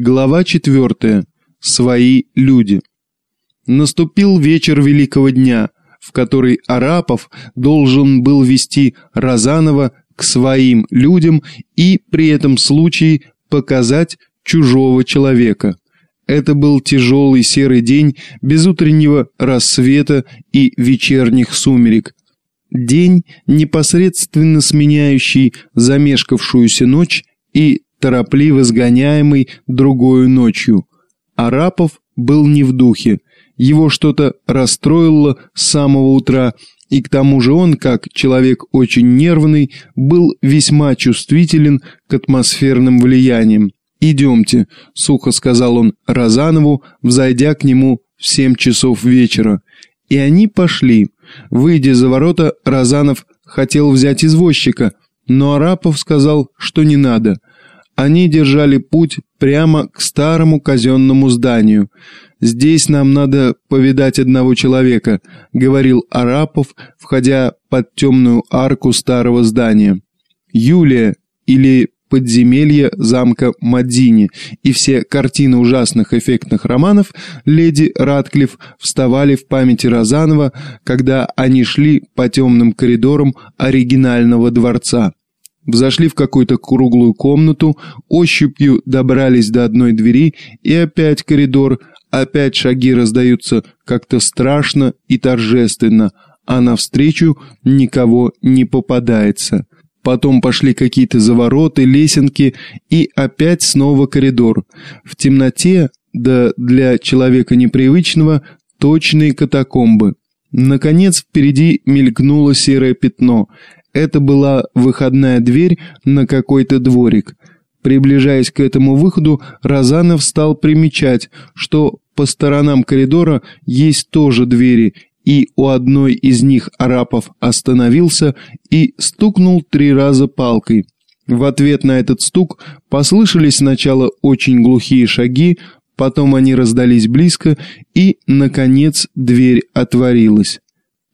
Глава четвертая. Свои люди. Наступил вечер великого дня, в который Арапов должен был вести Розанова к своим людям и при этом случае показать чужого человека. Это был тяжелый серый день без утреннего рассвета и вечерних сумерек. День, непосредственно сменяющий замешкавшуюся ночь и торопливо сгоняемый другою ночью. Арапов был не в духе, его что-то расстроило с самого утра, и к тому же он, как человек очень нервный, был весьма чувствителен к атмосферным влияниям. «Идемте», — сухо сказал он Розанову, взойдя к нему в семь часов вечера. И они пошли. Выйдя за ворота, Розанов хотел взять извозчика, но Арапов сказал, что не надо — они держали путь прямо к старому казенному зданию. «Здесь нам надо повидать одного человека», — говорил Арапов, входя под темную арку старого здания. Юлия или подземелье замка Мадзини и все картины ужасных эффектных романов леди Ратклифф вставали в памяти Розанова, когда они шли по темным коридорам оригинального дворца. Взошли в какую-то круглую комнату, ощупью добрались до одной двери, и опять коридор, опять шаги раздаются как-то страшно и торжественно, а навстречу никого не попадается. Потом пошли какие-то завороты, лесенки, и опять снова коридор. В темноте, да для человека непривычного, точные катакомбы. Наконец впереди мелькнуло серое пятно – это была выходная дверь на какой-то дворик. Приближаясь к этому выходу, Розанов стал примечать, что по сторонам коридора есть тоже двери, и у одной из них Арапов остановился и стукнул три раза палкой. В ответ на этот стук послышались сначала очень глухие шаги, потом они раздались близко, и, наконец, дверь отворилась.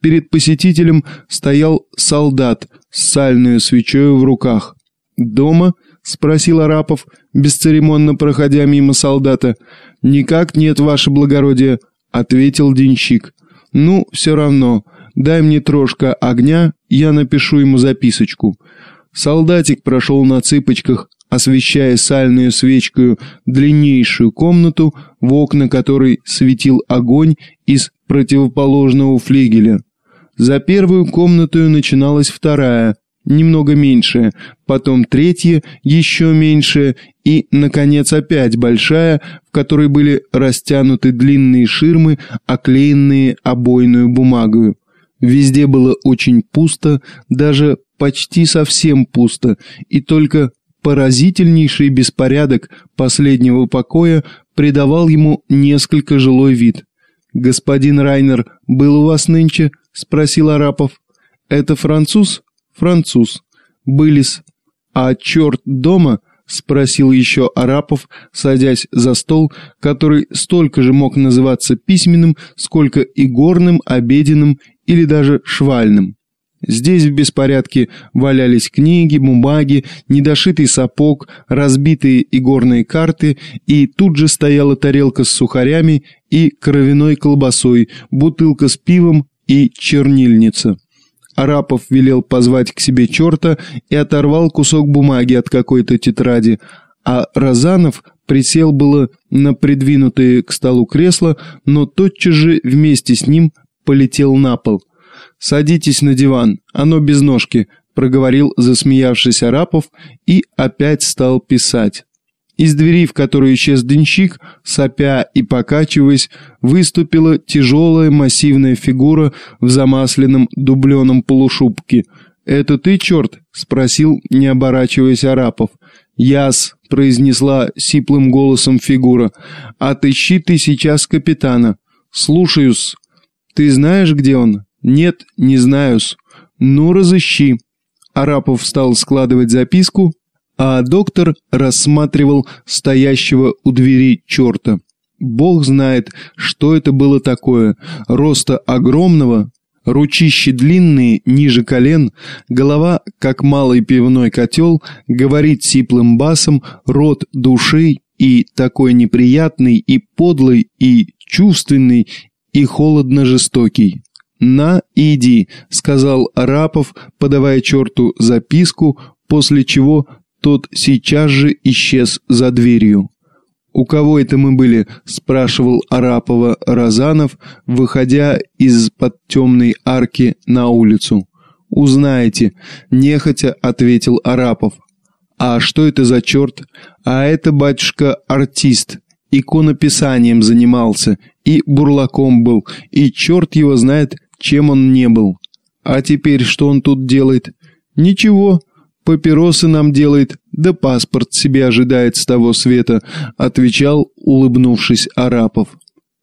Перед посетителем стоял солдат с сальной свечой в руках. «Дома?» — спросил Арапов, бесцеремонно проходя мимо солдата. «Никак нет, ваше благородие», — ответил денщик. «Ну, все равно. Дай мне трошка огня, я напишу ему записочку». Солдатик прошел на цыпочках, освещая сальную свечкой длиннейшую комнату, в окна которой светил огонь из противоположного флигеля. За первую комнату начиналась вторая, немного меньшая, потом третья, еще меньшая и, наконец, опять большая, в которой были растянуты длинные ширмы, оклеенные обойную бумагою. Везде было очень пусто, даже почти совсем пусто, и только поразительнейший беспорядок последнего покоя придавал ему несколько жилой вид. «Господин Райнер был у вас нынче?» — спросил Арапов. «Это француз?» «Француз. Былис. А черт дома?» — спросил еще Арапов, садясь за стол, который столько же мог называться письменным, сколько и горным, обеденным или даже швальным. Здесь в беспорядке валялись книги, бумаги, недошитый сапог, разбитые игорные карты, и тут же стояла тарелка с сухарями и кровяной колбасой, бутылка с пивом и чернильница. Арапов велел позвать к себе черта и оторвал кусок бумаги от какой-то тетради, а Розанов присел было на придвинутые к столу кресло, но тотчас же вместе с ним полетел на пол. «Садитесь на диван, оно без ножки», — проговорил засмеявшись Арапов и опять стал писать. Из двери, в которую исчез денщик, сопя и покачиваясь, выступила тяжелая массивная фигура в замасленном дубленом полушубке. «Это ты, черт?» — спросил, не оборачиваясь Арапов. «Яс», — произнесла сиплым голосом фигура. «Отыщи ты сейчас капитана». «Слушаюсь». «Ты знаешь, где он?» «Нет, не знаю-с». «Ну, разыщи». Арапов стал складывать записку, а доктор рассматривал стоящего у двери черта. Бог знает, что это было такое. Роста огромного, ручищи длинные, ниже колен, голова, как малый пивной котел, говорит сиплым басом, рот душей, и такой неприятный, и подлый, и чувственный, и холодно-жестокий. «На, иди», — сказал Арапов, подавая черту записку, после чего тот сейчас же исчез за дверью. «У кого это мы были?» – спрашивал Арапова Розанов, выходя из-под темной арки на улицу. «Узнаете», – нехотя ответил Арапов. «А что это за черт?» «А это, батюшка, артист. Иконописанием занимался, и бурлаком был, и черт его знает, чем он не был. А теперь что он тут делает?» «Ничего, папиросы нам делает, да паспорт себе ожидает с того света», отвечал, улыбнувшись Арапов.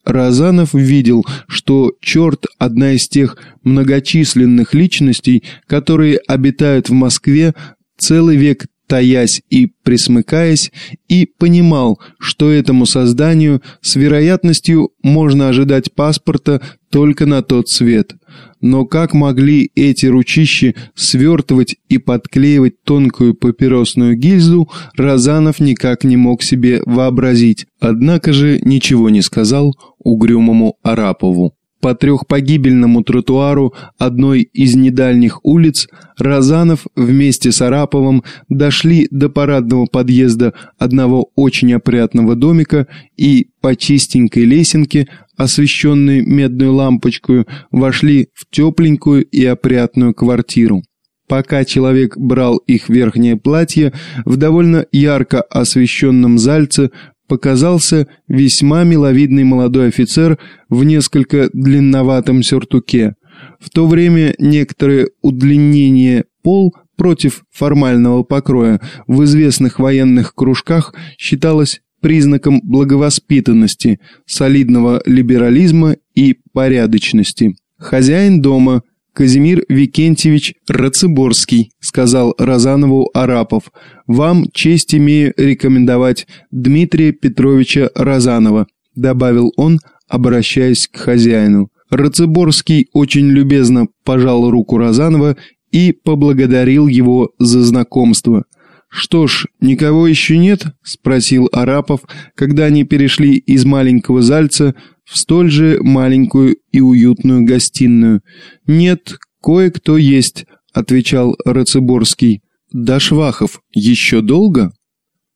Разанов видел, что черт – одна из тех многочисленных личностей, которые обитают в Москве целый век таясь и присмыкаясь, и понимал, что этому созданию с вероятностью можно ожидать паспорта только на тот свет. Но как могли эти ручищи свертывать и подклеивать тонкую папиросную гильзу, Разанов никак не мог себе вообразить, однако же ничего не сказал угрюмому Арапову. По трехпогибельному тротуару одной из недальних улиц Разанов вместе с Араповым дошли до парадного подъезда одного очень опрятного домика и по чистенькой лесенке, освещенной медной лампочкой, вошли в тепленькую и опрятную квартиру. Пока человек брал их верхнее платье, в довольно ярко освещенном зальце показался весьма миловидный молодой офицер в несколько длинноватом сюртуке. В то время некоторое удлинение пол против формального покроя в известных военных кружках считалось признаком благовоспитанности, солидного либерализма и порядочности. Хозяин дома Казимир Викентьевич Рацеборский, сказал Розанову Арапов. Вам честь имею рекомендовать Дмитрия Петровича Розанова, добавил он, обращаясь к хозяину. Рацеборский очень любезно пожал руку Розанова и поблагодарил его за знакомство. «Что ж, никого еще нет?» – спросил Арапов, когда они перешли из маленького зальца в столь же маленькую и уютную гостиную. «Нет, кое-кто есть», – отвечал Рацеборский. «Да, Швахов, еще долго?»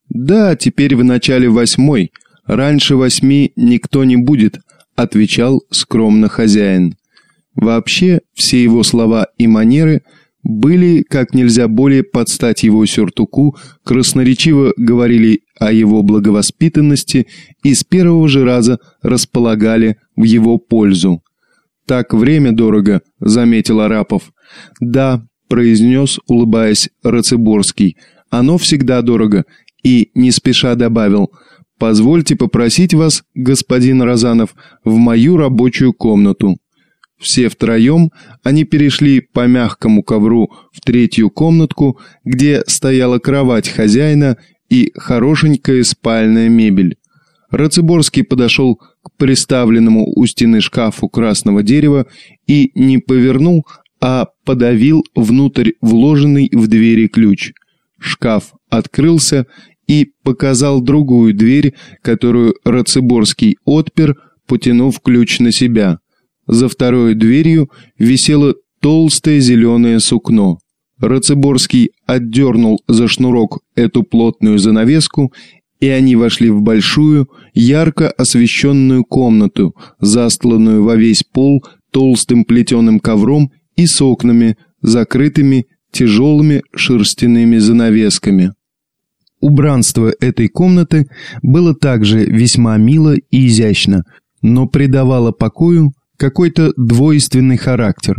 «Да, теперь в начале восьмой. Раньше восьми никто не будет», – отвечал скромно хозяин. Вообще, все его слова и манеры – были как нельзя более под стать его сюртуку, красноречиво говорили о его благовоспитанности и с первого же раза располагали в его пользу. «Так время дорого», — заметил Арапов. «Да», — произнес, улыбаясь Рацеборский, — «оно всегда дорого», и не спеша добавил «Позвольте попросить вас, господин Розанов, в мою рабочую комнату». Все втроем они перешли по мягкому ковру в третью комнатку, где стояла кровать хозяина и хорошенькая спальная мебель. Рацеборский подошел к приставленному у стены шкафу красного дерева и не повернул, а подавил внутрь вложенный в двери ключ. Шкаф открылся и показал другую дверь, которую Рацеборский отпер, потянув ключ на себя. За второй дверью висело толстое зеленое сукно. Рацеборский отдернул за шнурок эту плотную занавеску, и они вошли в большую, ярко освещенную комнату, застланную во весь пол толстым плетеным ковром и с окнами, закрытыми тяжелыми шерстяными занавесками. Убранство этой комнаты было также весьма мило и изящно, но придавало покою какой-то двойственный характер.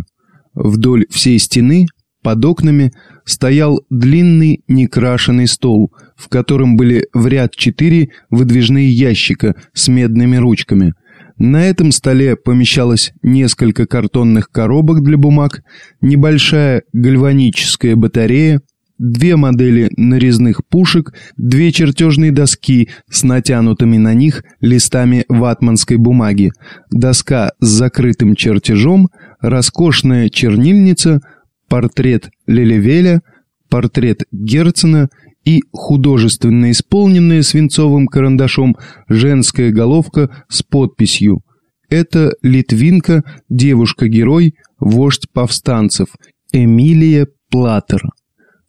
Вдоль всей стены, под окнами, стоял длинный некрашенный стол, в котором были в ряд четыре выдвижные ящика с медными ручками. На этом столе помещалось несколько картонных коробок для бумаг, небольшая гальваническая батарея, две модели нарезных пушек, две чертежные доски с натянутыми на них листами ватманской бумаги, доска с закрытым чертежом, роскошная чернильница, портрет Лелевеля, портрет Герцена и художественно исполненная свинцовым карандашом женская головка с подписью «Это литвинка, девушка-герой, вождь повстанцев, Эмилия Платтер».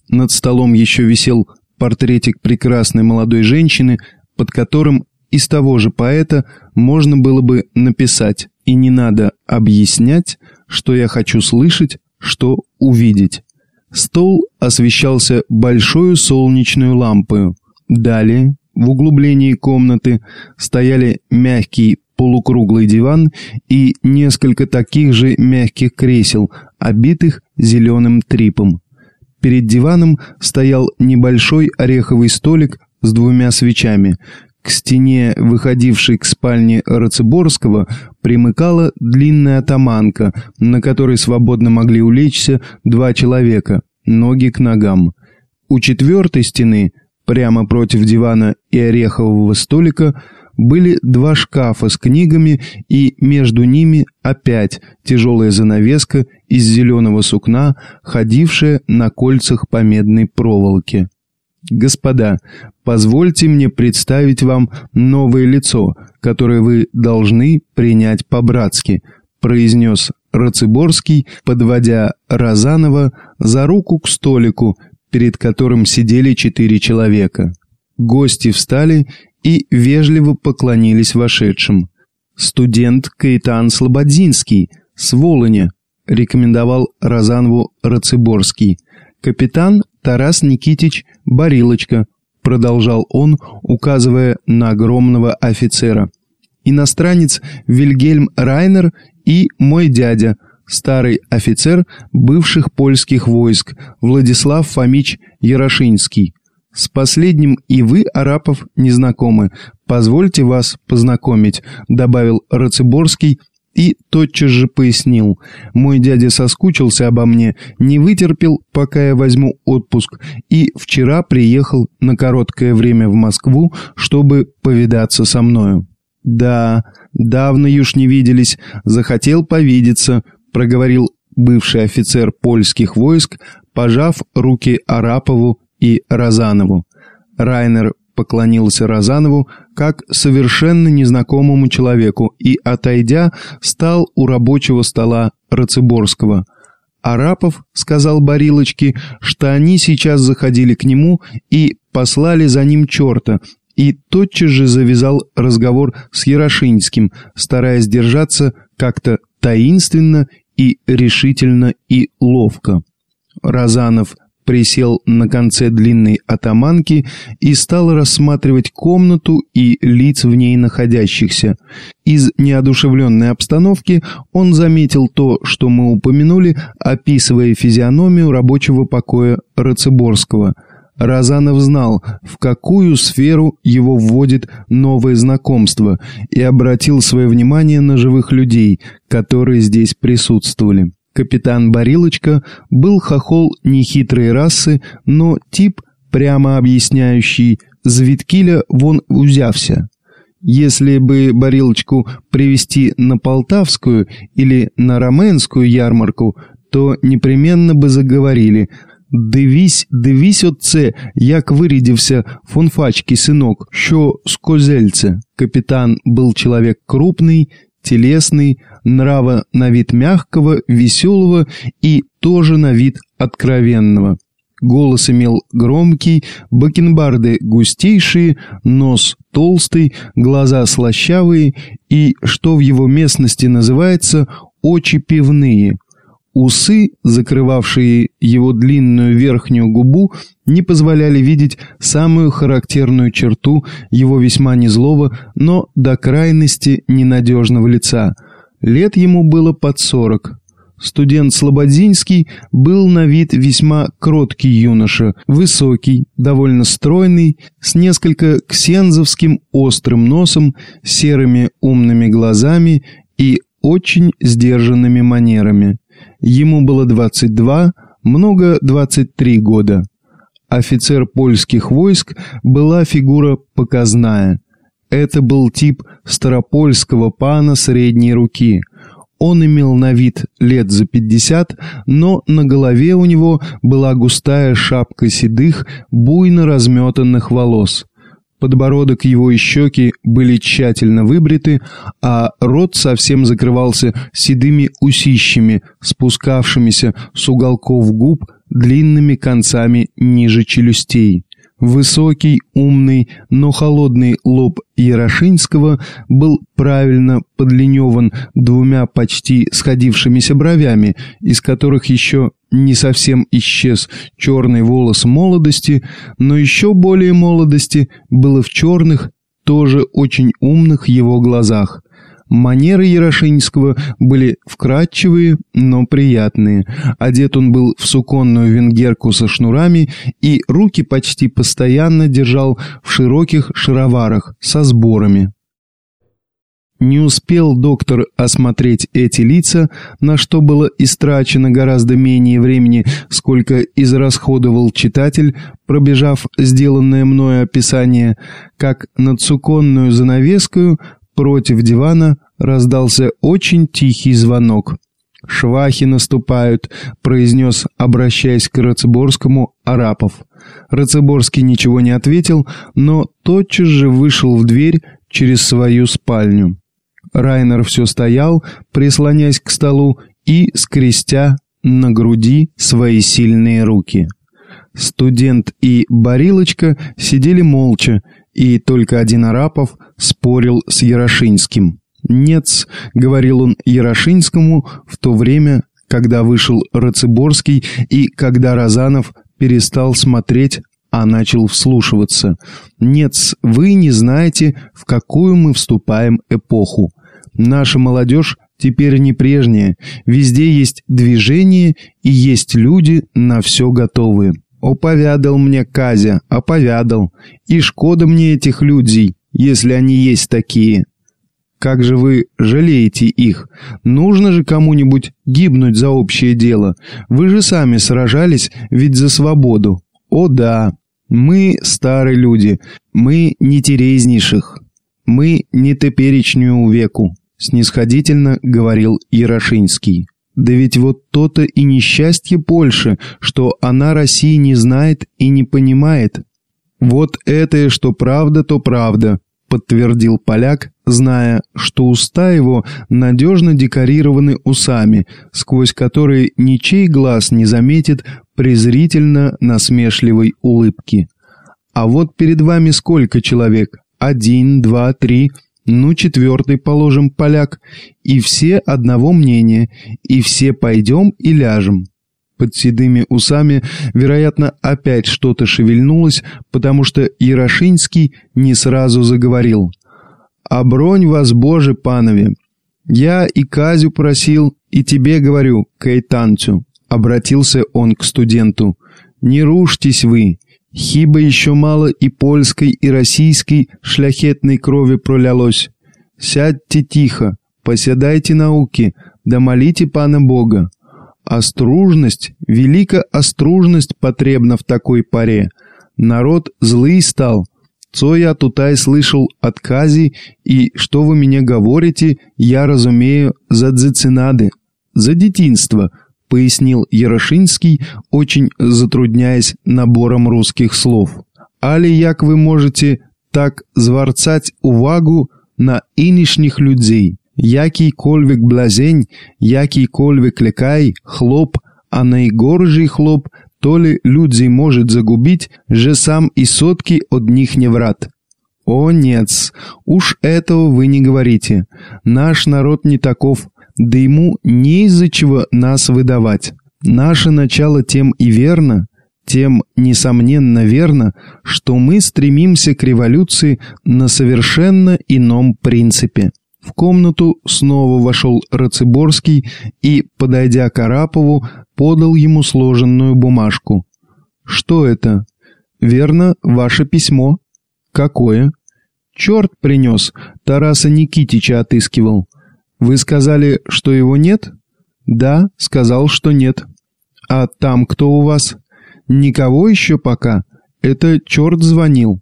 Над столом еще висел портретик прекрасной молодой женщины, под которым из того же поэта можно было бы написать «И не надо объяснять, что я хочу слышать, что увидеть». Стол освещался большой солнечной лампой. Далее, в углублении комнаты, стояли мягкий полукруглый диван и несколько таких же мягких кресел, обитых зеленым трипом. Перед диваном стоял небольшой ореховый столик с двумя свечами. К стене, выходившей к спальне Рацеборского, примыкала длинная атаманка, на которой свободно могли улечься два человека, ноги к ногам. У четвертой стены, прямо против дивана и орехового столика, были два шкафа с книгами и между ними опять тяжелая занавеска из зеленого сукна, ходившая на кольцах по медной проволоке. «Господа, позвольте мне представить вам новое лицо, которое вы должны принять по-братски», произнес Рациборский, подводя Розанова за руку к столику, перед которым сидели четыре человека. Гости встали и вежливо поклонились вошедшим. «Студент Каэтан Слободзинский, с Волыня», рекомендовал Розанову Рациборский. «Капитан Тарас Никитич Барилочка», продолжал он, указывая на огромного офицера. «Иностранец Вильгельм Райнер и мой дядя, старый офицер бывших польских войск Владислав Фомич Ярошинский. С последним и вы, Арапов, не знакомы. Позвольте вас познакомить», — добавил Рацеборский и тотчас же пояснил. «Мой дядя соскучился обо мне, не вытерпел, пока я возьму отпуск, и вчера приехал на короткое время в Москву, чтобы повидаться со мною». «Да, давно уж не виделись, захотел повидеться», — проговорил бывший офицер польских войск, пожав руки Арапову и Розанову. Райнер поклонился Розанову как совершенно незнакомому человеку и, отойдя, стал у рабочего стола Рацеборского. Арапов сказал Барилочке, что они сейчас заходили к нему и послали за ним черта, и тотчас же завязал разговор с Ярошинским, стараясь держаться как-то таинственно и решительно и ловко. Розанов присел на конце длинной атаманки и стал рассматривать комнату и лиц в ней находящихся. Из неодушевленной обстановки он заметил то, что мы упомянули, описывая физиономию рабочего покоя Рацеборского. Разанов знал, в какую сферу его вводит новое знакомство, и обратил свое внимание на живых людей, которые здесь присутствовали. Капитан Барилочка был хохол нехитрой расы, но тип, прямо объясняющий, Звиткиля вон узявся. Если бы Барилочку привести на Полтавскую или на Роменскую ярмарку, то непременно бы заговорили «Дивись, дивись отце, як вирядився фонфачки сынок, що з козельце». Капитан был человек крупный, телесный, нрава на вид мягкого, веселого и тоже на вид откровенного. Голос имел громкий, бакенбарды густейшие, нос толстый, глаза слащавые и, что в его местности называется, очи пивные – Усы, закрывавшие его длинную верхнюю губу, не позволяли видеть самую характерную черту его весьма незлого, но до крайности ненадежного лица. Лет ему было под сорок. Студент Слободзинский был на вид весьма кроткий юноша, высокий, довольно стройный, с несколько ксензовским острым носом, серыми умными глазами и очень сдержанными манерами. Ему было 22, много 23 года. Офицер польских войск была фигура показная. Это был тип старопольского пана средней руки. Он имел на вид лет за пятьдесят, но на голове у него была густая шапка седых, буйно разметанных волос. Подбородок его и щеки были тщательно выбриты, а рот совсем закрывался седыми усищами, спускавшимися с уголков губ длинными концами ниже челюстей. Высокий, умный, но холодный лоб Ярошинского был правильно подлиневан двумя почти сходившимися бровями, из которых еще не совсем исчез черный волос молодости, но еще более молодости было в черных, тоже очень умных его глазах. Манеры Ярошинского были вкрадчивые, но приятные. Одет он был в суконную венгерку со шнурами и руки почти постоянно держал в широких шароварах со сборами. Не успел доктор осмотреть эти лица, на что было истрачено гораздо менее времени, сколько израсходовал читатель, пробежав сделанное мною описание, как над суконную занавеску против дивана раздался очень тихий звонок. «Швахи наступают», — произнес, обращаясь к Рацеборскому, Арапов. Рацеборский ничего не ответил, но тотчас же вышел в дверь через свою спальню. Райнер все стоял, прислонясь к столу и скрестя на груди свои сильные руки. Студент и Барилочка сидели молча, и только один Арапов спорил с Ярошинским. «Нет», — говорил он Ярошинскому в то время, когда вышел Рацеборский и когда Розанов перестал смотреть а начал вслушиваться. «Нет, вы не знаете, в какую мы вступаем эпоху. Наша молодежь теперь не прежняя. Везде есть движение и есть люди на все готовые. Оповядал мне Казя, оповядал. И шкода мне этих людей, если они есть такие. Как же вы жалеете их? Нужно же кому-нибудь гибнуть за общее дело. Вы же сами сражались ведь за свободу. О да, мы старые люди, мы не терезнейших, мы не теперечнюю веку снисходительно говорил Ярошинский. Да ведь вот то-то и несчастье Польши, что она России не знает и не понимает. Вот это, что правда, то правда, подтвердил поляк, зная, что уста его надежно декорированы усами, сквозь которые ничей глаз не заметит презрительно насмешливой улыбки. А вот перед вами сколько человек? Один, два, три – ну, четвертый, положим, поляк. И все одного мнения. И все пойдем и ляжем. Под седыми усами, вероятно, опять что-то шевельнулось, потому что Ярошинский не сразу заговорил. «Обронь вас, Боже, панове! Я и Казю просил, и тебе говорю, Кайтанцю!» Обратился он к студенту. «Не рушьтесь вы, Хіба еще мало и польской, и российской шляхетной крови пролялось. Сядьте тихо, поседайте науки, да молите Пана Бога. Остружность, велика остружность потребна в такой паре. Народ злый стал. Цо я тутай слышал от Кази, и что вы мне говорите, я разумею за дзецинады, за детинство — пояснил Ярошинский, очень затрудняясь набором русских слов. «Али як вы можете так зварцать увагу на инішніх людей? Який кольвик блазень, який кольвик лекай, хлоп, а найгоржий хлоп, то ли людей может загубить, же сам и сотки от них не врат». «О, нет, уж этого вы не говорите. Наш народ не таков, да ему не из-за чего нас выдавать. Наше начало тем и верно, тем, несомненно, верно, что мы стремимся к революции на совершенно ином принципе. В комнату снова вошел Рацеборский и, подойдя к Арапову, подал ему сложенную бумажку. «Что это?» «Верно, ваше письмо». «Какое?» «Черт принес, Тараса Никитича отыскивал». Вы сказали, что его нет? Да, сказал, что нет. А там кто у вас? Никого еще пока. Это черт звонил.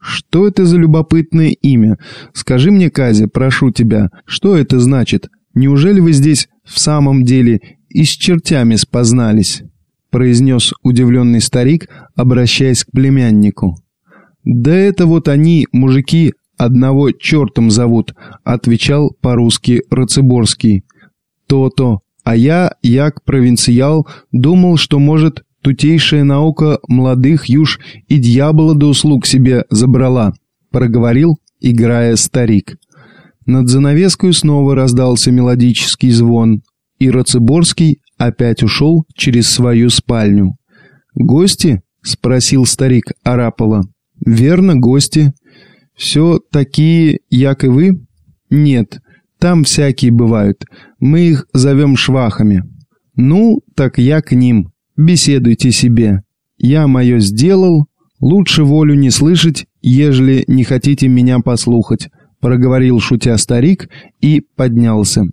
Что это за любопытное имя? Скажи мне, Казя, прошу тебя, что это значит? Неужели вы здесь в самом деле и с чертями спознались?» произнес удивленный старик, обращаясь к племяннику. «Да это вот они, мужики, одного чертом зовут», отвечал по-русски Рацеборский. «То-то, а я, як провинциал, думал, что, может, тутейшая наука молодых юж и дьявола до услуг себе забрала», проговорил, играя старик. Над занавеской снова раздался мелодический звон, и Рацеборский опять ушел через свою спальню. «Гости?» — спросил старик Арапова. «Верно, гости. Все такие, як и вы?» «Нет, там всякие бывают. Мы их зовем швахами». «Ну, так я к ним. Беседуйте себе. Я мое сделал. Лучше волю не слышать, ежели не хотите меня послухать», проговорил шутя старик и поднялся.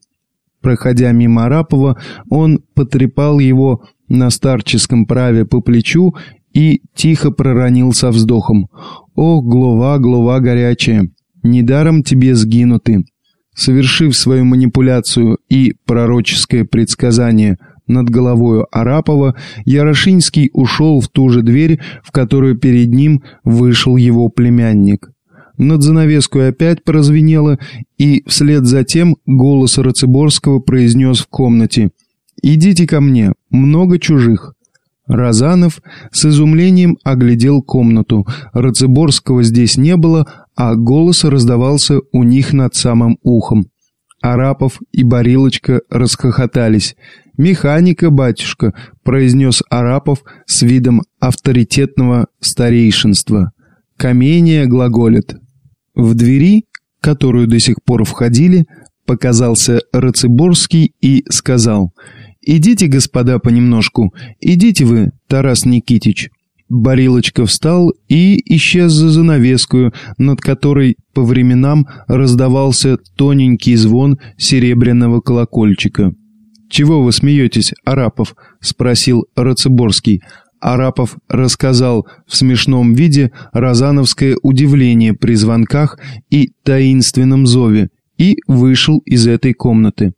Проходя мимо Арапова, он потрепал его на старческом праве по плечу и тихо проронил со вздохом. «Ох, глава, глава горячая, недаром тебе сгинуты». Совершив свою манипуляцию и пророческое предсказание над головою Арапова, Ярошинский ушел в ту же дверь, в которую перед ним вышел его племянник. Над занавеской опять прозвенело, и вслед за тем голос Рацеборского произнес в комнате «Идите ко мне, много чужих». Разанов с изумлением оглядел комнату. Рацеборского здесь не было, а голос раздавался у них над самым ухом. Арапов и Барилочка расхохотались. «Механика, батюшка», — произнес Арапов с видом авторитетного старейшинства. «Камения глаголит». В двери, которую до сих пор входили, показался Рацеборский и сказал «Идите, господа, понемножку, идите вы, Тарас Никитич». Барилочка встал и исчез за занавеску, над которой по временам раздавался тоненький звон серебряного колокольчика. «Чего вы смеетесь, Арапов?» — спросил Рацеборский. Арапов рассказал в смешном виде розановское удивление при звонках и таинственном зове и вышел из этой комнаты.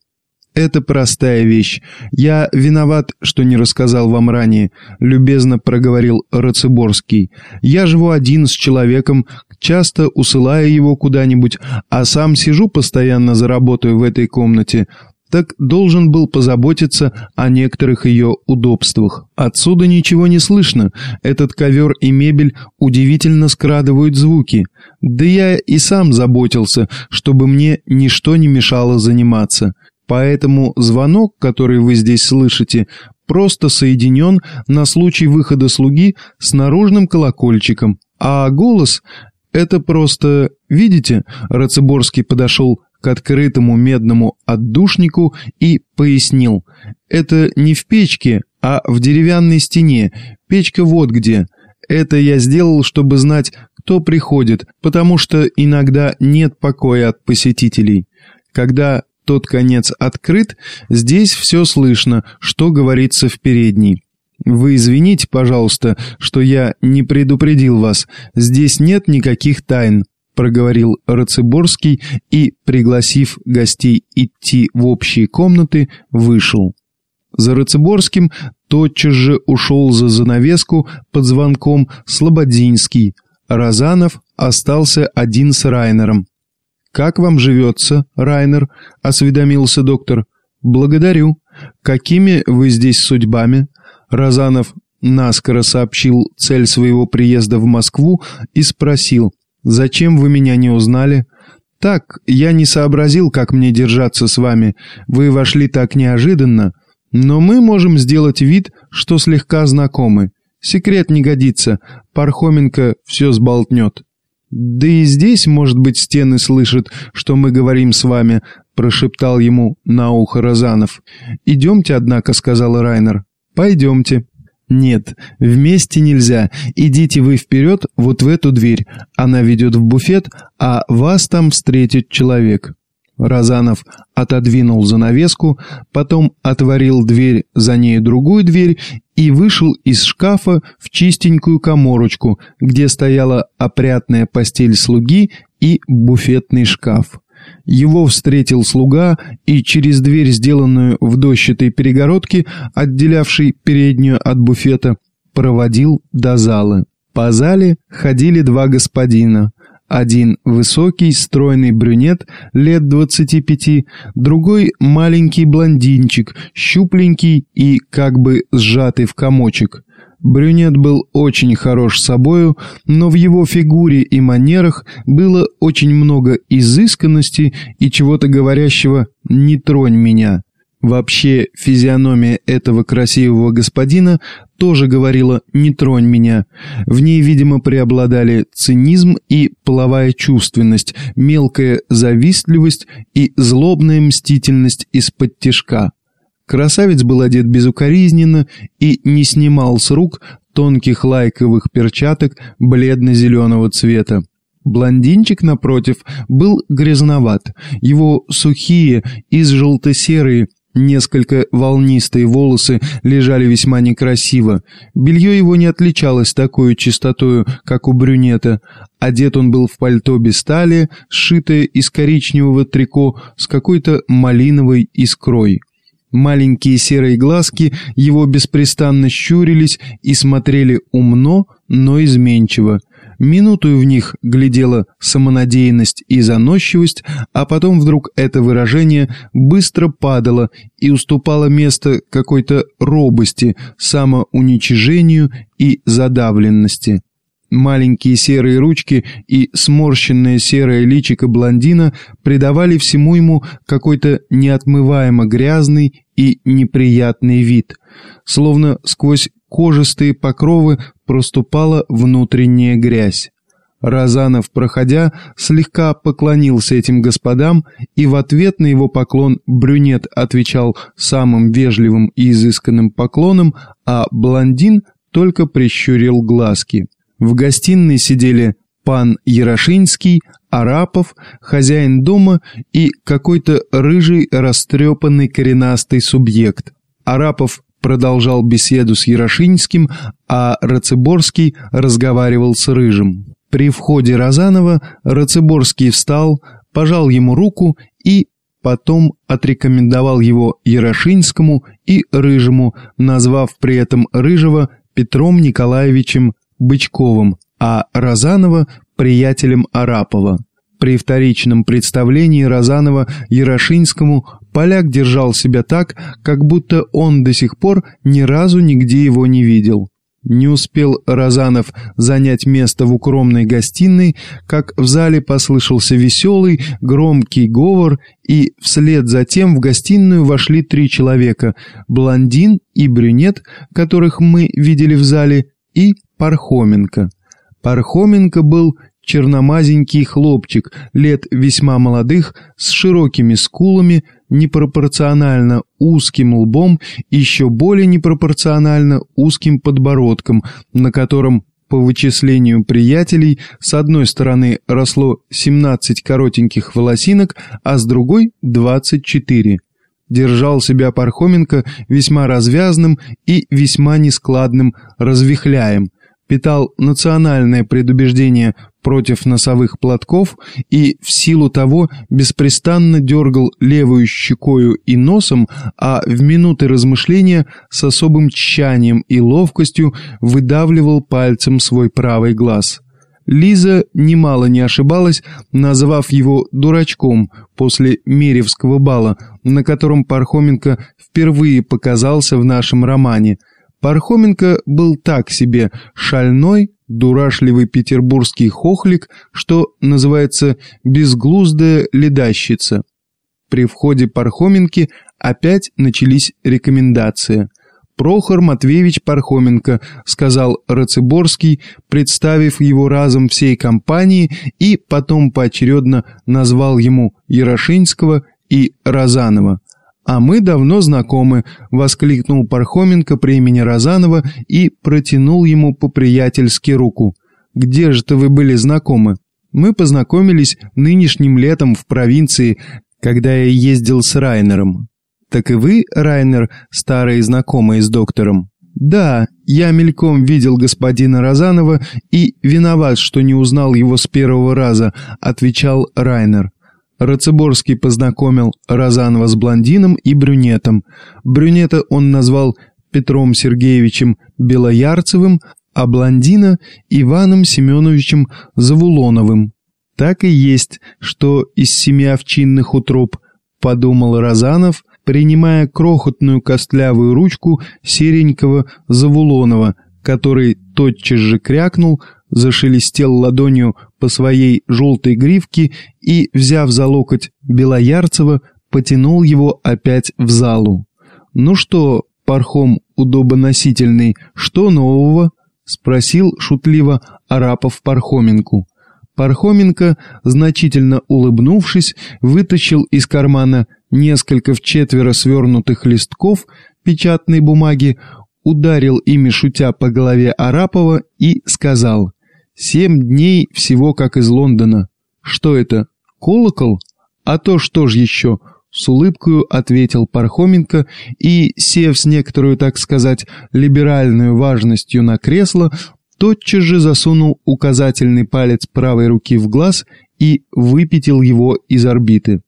«Это простая вещь. Я виноват, что не рассказал вам ранее», — любезно проговорил Рацеборский. «Я живу один с человеком, часто усылая его куда-нибудь, а сам сижу постоянно за работой в этой комнате так должен был позаботиться о некоторых ее удобствах. Отсюда ничего не слышно, этот ковер и мебель удивительно скрадывают звуки. Да я и сам заботился, чтобы мне ничто не мешало заниматься. Поэтому звонок, который вы здесь слышите, просто соединен на случай выхода слуги с наружным колокольчиком, а голос — это просто... Видите, Рацеборский подошел к открытому медному отдушнику и пояснил. «Это не в печке, а в деревянной стене. Печка вот где. Это я сделал, чтобы знать, кто приходит, потому что иногда нет покоя от посетителей. Когда тот конец открыт, здесь все слышно, что говорится в передней». «Вы извините, пожалуйста, что я не предупредил вас. Здесь нет никаких тайн проговорил Рацеборский и, пригласив гостей идти в общие комнаты, вышел. За Рацеборским тотчас же ушел за занавеску под звонком Слободинский. Розанов остался один с Райнером. «Как вам живется, Райнер?» — осведомился доктор. «Благодарю. Какими вы здесь судьбами?» Розанов наскоро сообщил цель своего приезда в Москву и спросил, «Зачем вы меня не узнали?» «Так, я не сообразил, как мне держаться с вами. Вы вошли так неожиданно. Но мы можем сделать вид, что слегка знакомы. Секрет не годится. Пархоменко все сболтнет». «Да и здесь, может быть, стены слышат, что мы говорим с вами», прошептал ему на ухо Розанов. «Идемте, однако», — сказал Райнер. «Пойдемте». «Нет, вместе нельзя. Идите вы вперед, вот в эту дверь. Она ведет в буфет, а вас там встретит человек». Разанов отодвинул занавеску, потом отворил дверь, за ней другую дверь и вышел из шкафа в чистенькую коморочку, где стояла опрятная постель слуги и буфетный шкаф. Его встретил слуга и через дверь, сделанную в дощатой перегородке, отделявшей переднюю от буфета, проводил до залы. По зале ходили два господина. Один высокий, стройный брюнет лет двадцати пяти, другой маленький блондинчик, щупленький и как бы сжатый в комочек. Брюнет был очень хорош собою, но в его фигуре и манерах было очень много изысканности и чего-то говорящего «не тронь меня». Вообще, физиономия этого красивого господина тоже говорила «не тронь меня». В ней, видимо, преобладали цинизм и половая чувственность, мелкая завистливость и злобная мстительность из-под тишка. Красавец был одет безукоризненно и не снимал с рук тонких лайковых перчаток бледно-зеленого цвета. Блондинчик, напротив, был грязноват. Его сухие, из желто-серые, Несколько волнистые волосы лежали весьма некрасиво. Белье его не отличалось такой чистотою, как у брюнета. Одет он был в пальто без стали, сшитое из коричневого трико с какой-то малиновой искрой. Маленькие серые глазки его беспрестанно щурились и смотрели умно, но изменчиво. Минуту в них глядела самонадеянность и заносчивость, а потом вдруг это выражение быстро падало и уступало место какой-то робости, самоуничижению и задавленности. Маленькие серые ручки и сморщенное серое личико блондина придавали всему ему какой-то неотмываемо грязный и неприятный вид, словно сквозь кожистые покровы проступала внутренняя грязь. Разанов, проходя, слегка поклонился этим господам, и в ответ на его поклон брюнет отвечал самым вежливым и изысканным поклоном, а блондин только прищурил глазки. В гостиной сидели пан Ярошинский, Арапов, хозяин дома и какой-то рыжий растрепанный коренастый субъект. Арапов продолжал беседу с Ярошинским, а Рацеборский разговаривал с Рыжим. При входе Розанова Рацеборский встал, пожал ему руку и потом отрекомендовал его Ярошинскому и Рыжему, назвав при этом Рыжего Петром Николаевичем Бычковым, а Розанова – приятелем Арапова. При вторичном представлении Розанова Ярошинскому поляк держал себя так, как будто он до сих пор ни разу нигде его не видел. Не успел Розанов занять место в укромной гостиной, как в зале послышался веселый, громкий говор, и вслед за тем в гостиную вошли три человека – блондин и брюнет, которых мы видели в зале, и Пархоменко. Пархоменко был черномазенький хлопчик, лет весьма молодых, с широкими скулами, непропорционально узким лбом и еще более непропорционально узким подбородком, на котором, по вычислению приятелей, с одной стороны росло 17 коротеньких волосинок, а с другой – 24. Держал себя Пархоменко весьма развязным и весьма нескладным развихляем – питал национальное предубеждение против носовых платков и в силу того беспрестанно дергал левую щекою и носом, а в минуты размышления с особым тщанием и ловкостью выдавливал пальцем свой правый глаз. Лиза немало не ошибалась, назвав его «дурачком» после Меревского бала, на котором Пархоменко впервые показался в нашем романе – Пархоменко был так себе шальной, дурашливый петербургский хохлик, что называется безглуздая ледащица. При входе Пархоменки опять начались рекомендации. «Прохор Матвеевич Пархоменко», — сказал Рацеборский, представив его разом всей компании и потом поочередно назвал ему Ярошинского и Розанова. «А мы давно знакомы», — воскликнул Пархоменко при имени Розанова и протянул ему по-приятельски руку. «Где же-то вы были знакомы?» «Мы познакомились нынешним летом в провинции, когда я ездил с Райнером». «Так и вы, Райнер, старые знакомые с доктором?» «Да, я мельком видел господина Розанова и виноват, что не узнал его с первого раза», — отвечал Райнер. Рацеборский познакомил Розанова с блондином и брюнетом. Брюнета он назвал Петром Сергеевичем Белоярцевым, а блондина – Иваном Семеновичем Завулоновым. Так и есть, что из семи овчинных утроб, подумал Розанов, принимая крохотную костлявую ручку серенького Завулонова, который тотчас же крякнул, зашелестел ладонью по своей желтой гривке и, взяв за локоть Белоярцева, потянул его опять в залу. «Ну что, пархом удобоносительный, что нового?» — спросил шутливо Арапов Пархоменку. Пархоменко, значительно улыбнувшись, вытащил из кармана несколько в четверо свернутых листков печатной бумаги, ударил ими шутя по голове Арапова и сказал «Семь дней всего как из Лондона. Что это, колокол? А то что ж еще?» С улыбкою ответил Пархоменко и, сев с некоторую, так сказать, либеральную важностью на кресло, тотчас же засунул указательный палец правой руки в глаз и выпятил его из орбиты.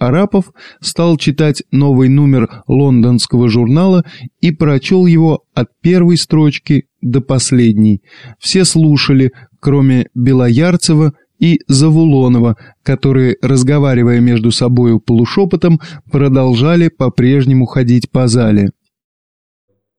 Арапов стал читать новый номер лондонского журнала и прочел его от первой строчки до последней. Все слушали, кроме Белоярцева и Завулонова, которые, разговаривая между собою полушепотом, продолжали по-прежнему ходить по зале.